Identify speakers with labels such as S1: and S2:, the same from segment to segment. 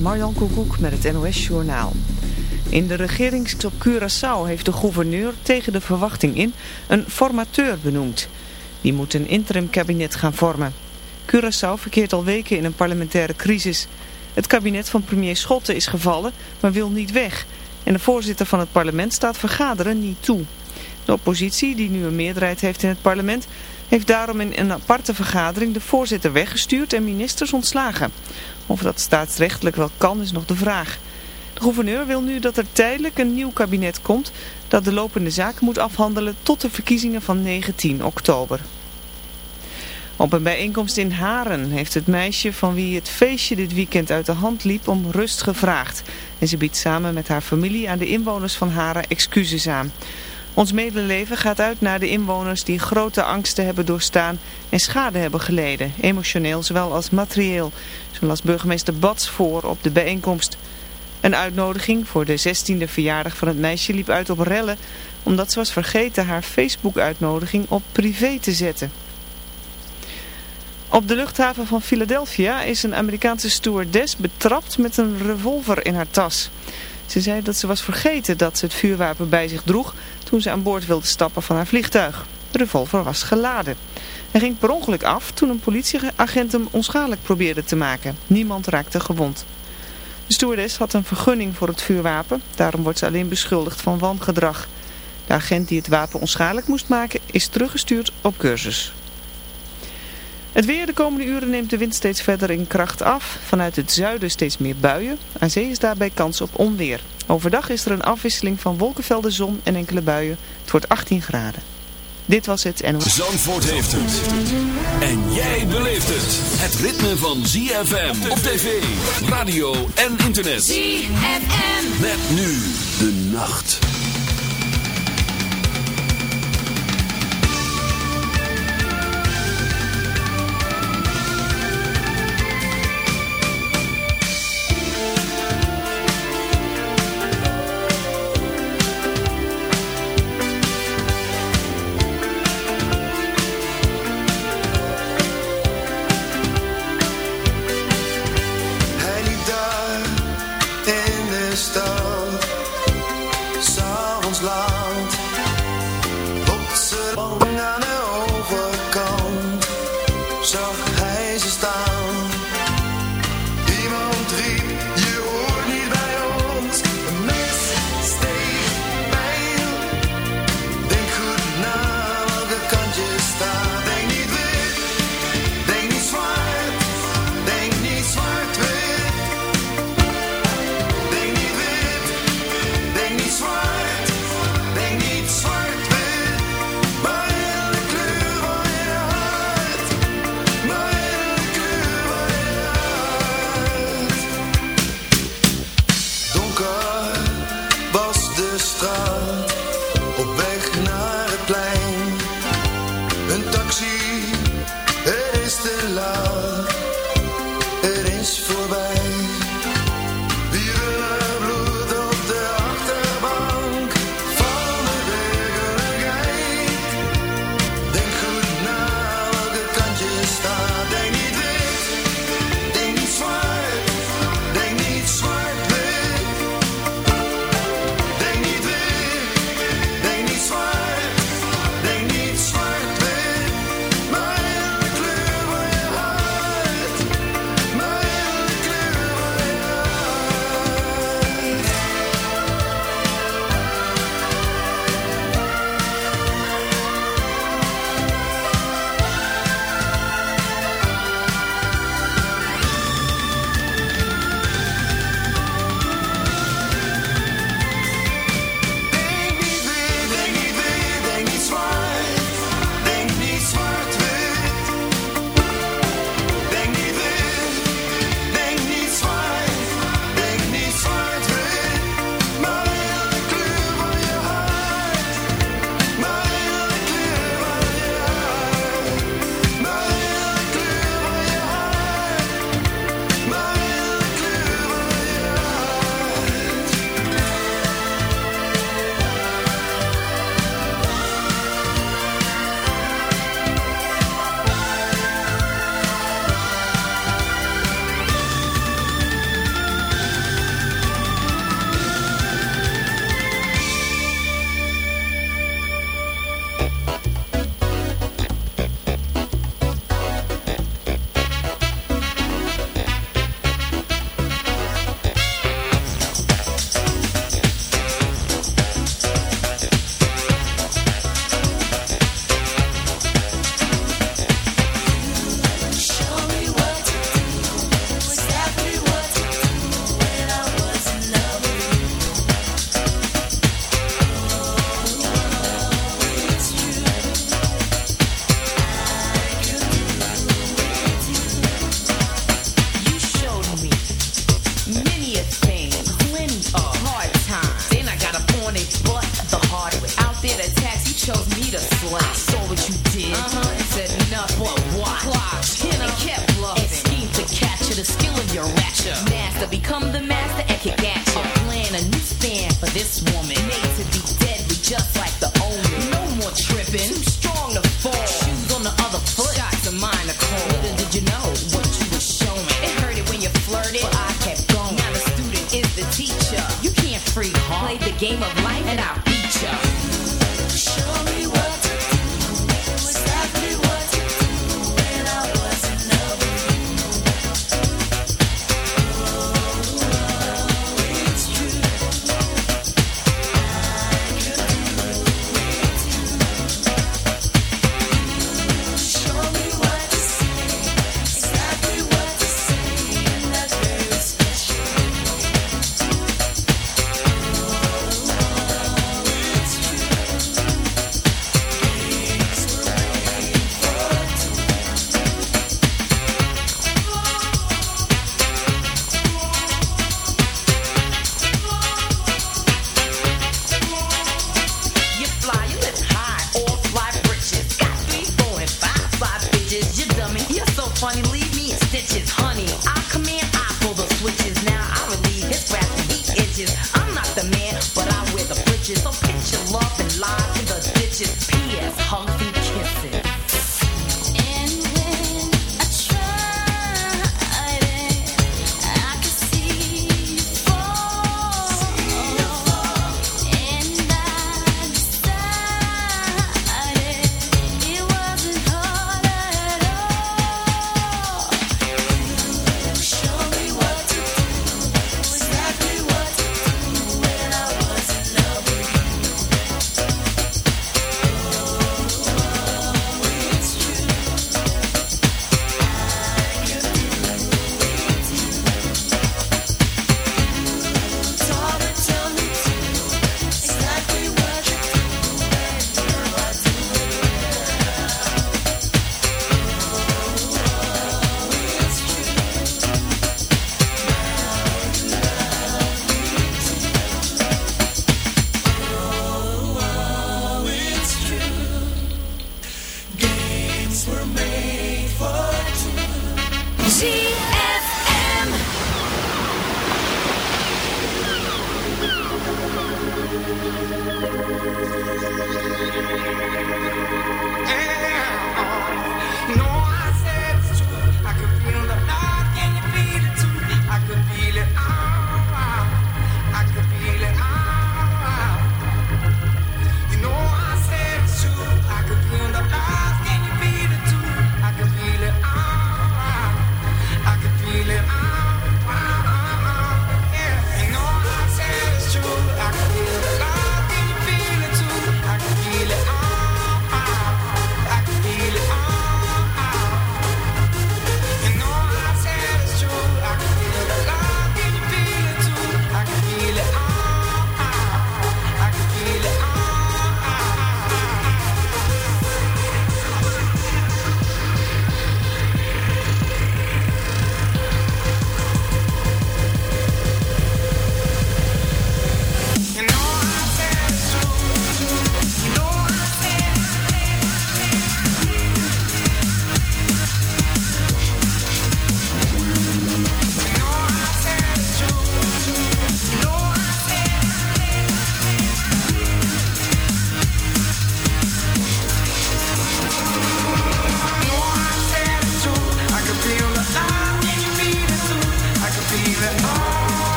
S1: Marjan Koekoek met het NOS Journaal. In de regering op Curaçao heeft de gouverneur tegen de verwachting in een formateur benoemd. Die moet een interim kabinet gaan vormen. Curaçao verkeert al weken in een parlementaire crisis. Het kabinet van premier Schotten is gevallen, maar wil niet weg. En de voorzitter van het parlement staat vergaderen niet toe. De oppositie, die nu een meerderheid heeft in het parlement, heeft daarom in een aparte vergadering de voorzitter weggestuurd en ministers ontslagen. Of dat staatsrechtelijk wel kan is nog de vraag. De gouverneur wil nu dat er tijdelijk een nieuw kabinet komt dat de lopende zaken moet afhandelen tot de verkiezingen van 19 oktober. Op een bijeenkomst in Haren heeft het meisje van wie het feestje dit weekend uit de hand liep om rust gevraagd. En ze biedt samen met haar familie aan de inwoners van Haren excuses aan. Ons medeleven gaat uit naar de inwoners die grote angsten hebben doorstaan en schade hebben geleden, emotioneel zowel als materieel, zoals burgemeester Bats voor op de bijeenkomst. Een uitnodiging voor de 16e verjaardag van het meisje liep uit op rellen, omdat ze was vergeten haar Facebook-uitnodiging op privé te zetten. Op de luchthaven van Philadelphia is een Amerikaanse stewardess betrapt met een revolver in haar tas. Ze zei dat ze was vergeten dat ze het vuurwapen bij zich droeg toen ze aan boord wilde stappen van haar vliegtuig. De revolver was geladen. Hij ging per ongeluk af toen een politieagent hem onschadelijk probeerde te maken. Niemand raakte gewond. De stewardess had een vergunning voor het vuurwapen, daarom wordt ze alleen beschuldigd van wangedrag. De agent die het wapen onschadelijk moest maken is teruggestuurd op cursus. Het weer de komende uren neemt de wind steeds verder in kracht af. Vanuit het zuiden steeds meer buien. Aan zee is daarbij kans op onweer. Overdag is er een afwisseling van wolkenvelden, zon en enkele buien. Het wordt 18 graden. Dit was het en...
S2: Zandvoort heeft het. En jij beleeft het. Het ritme van ZFM op tv, radio en internet. ZFM. Met nu de nacht.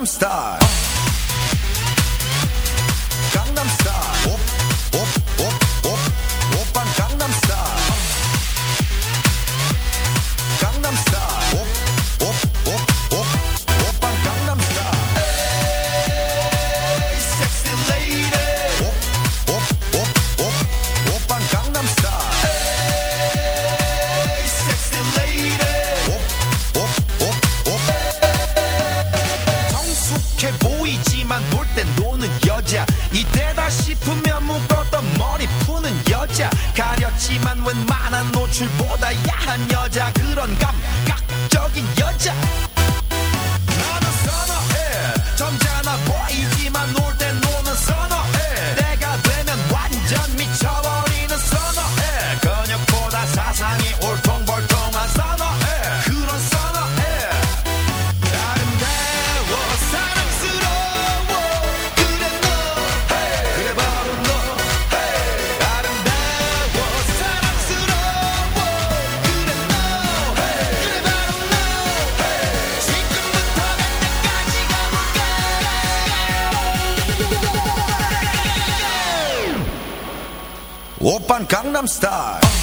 S3: Gangnam Style
S4: Open Gangnam Style.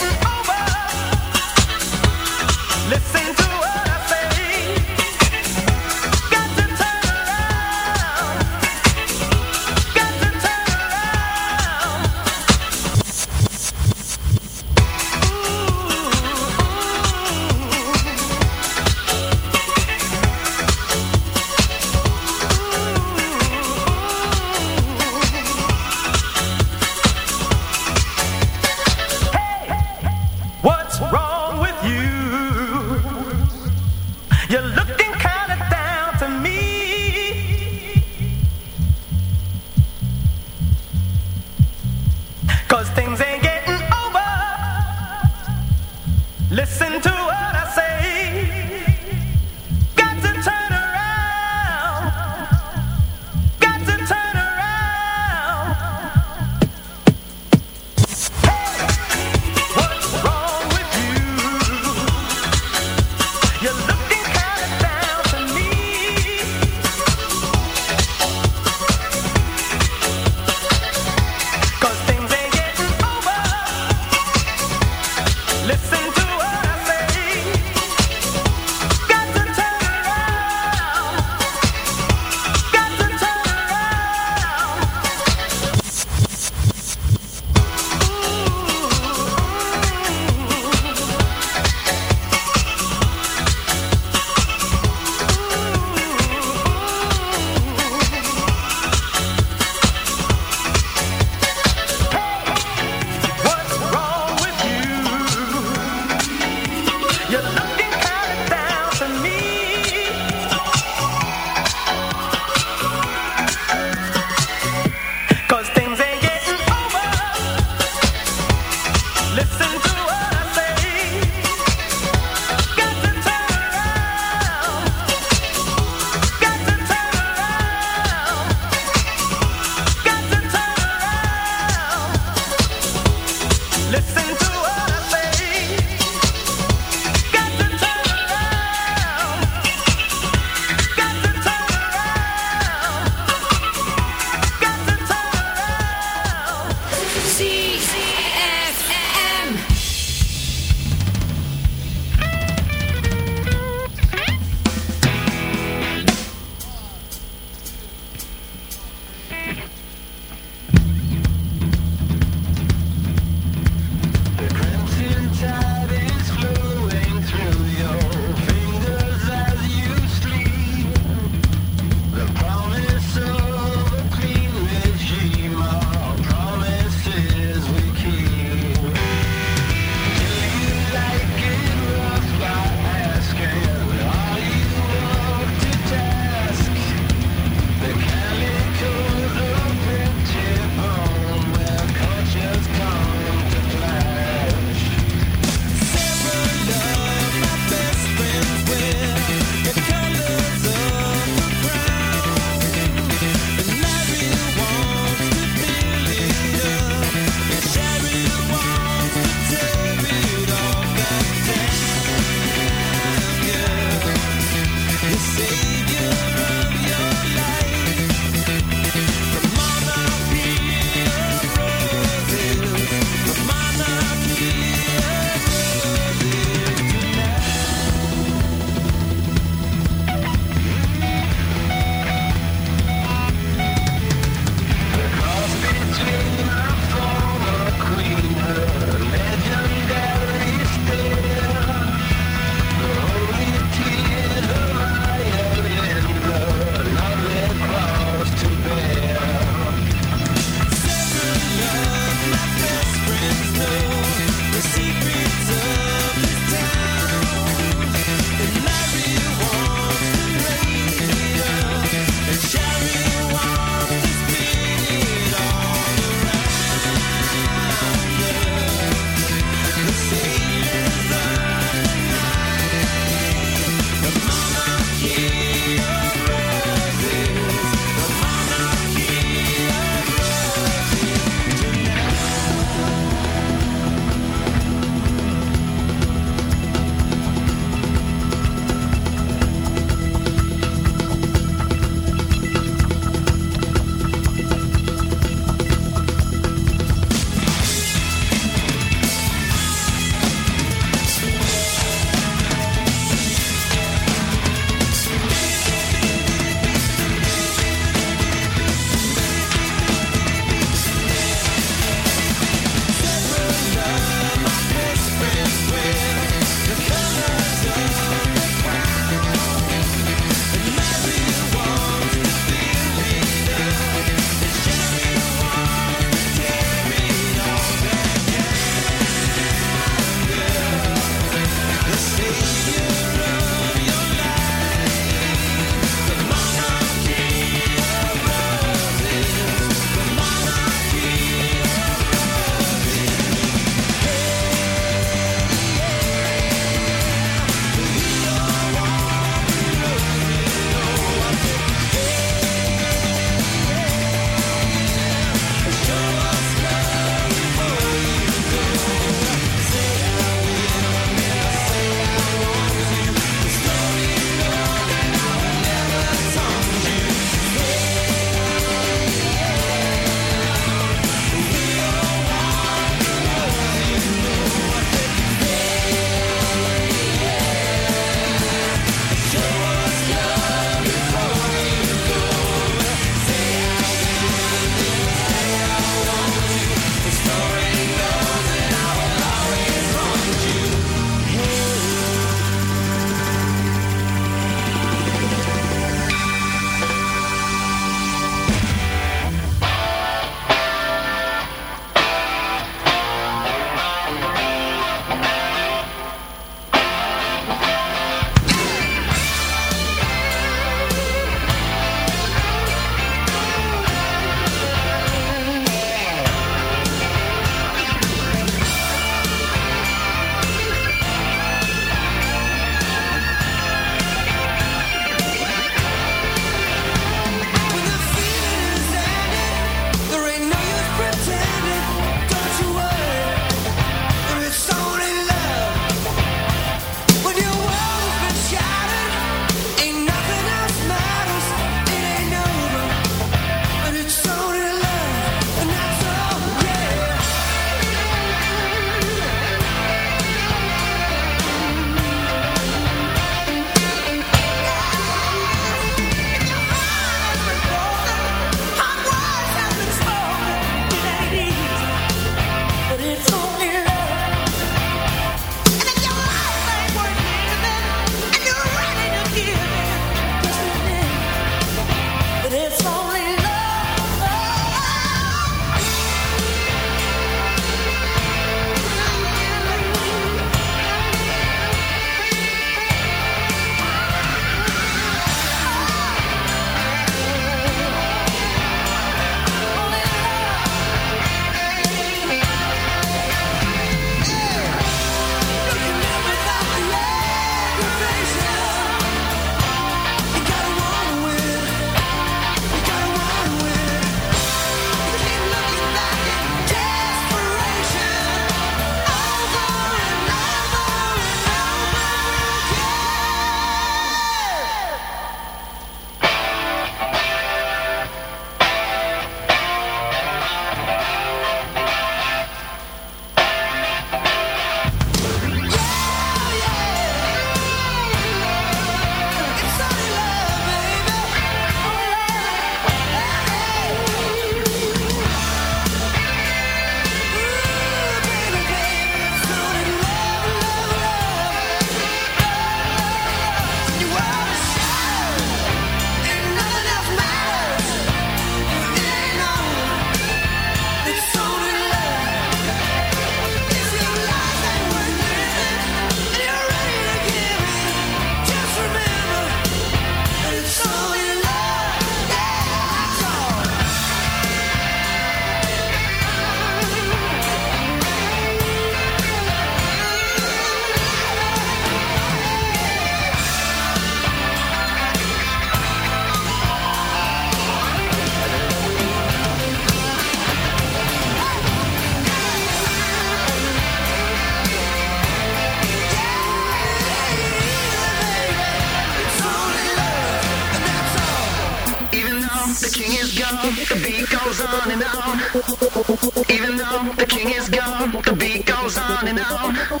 S5: down.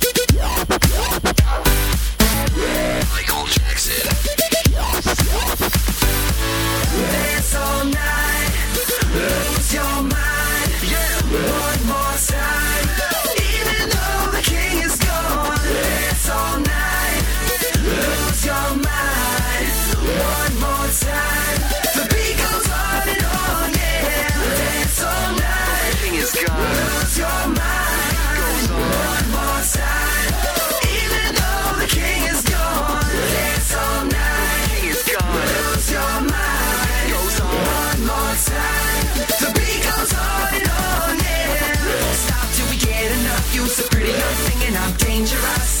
S5: dangerous.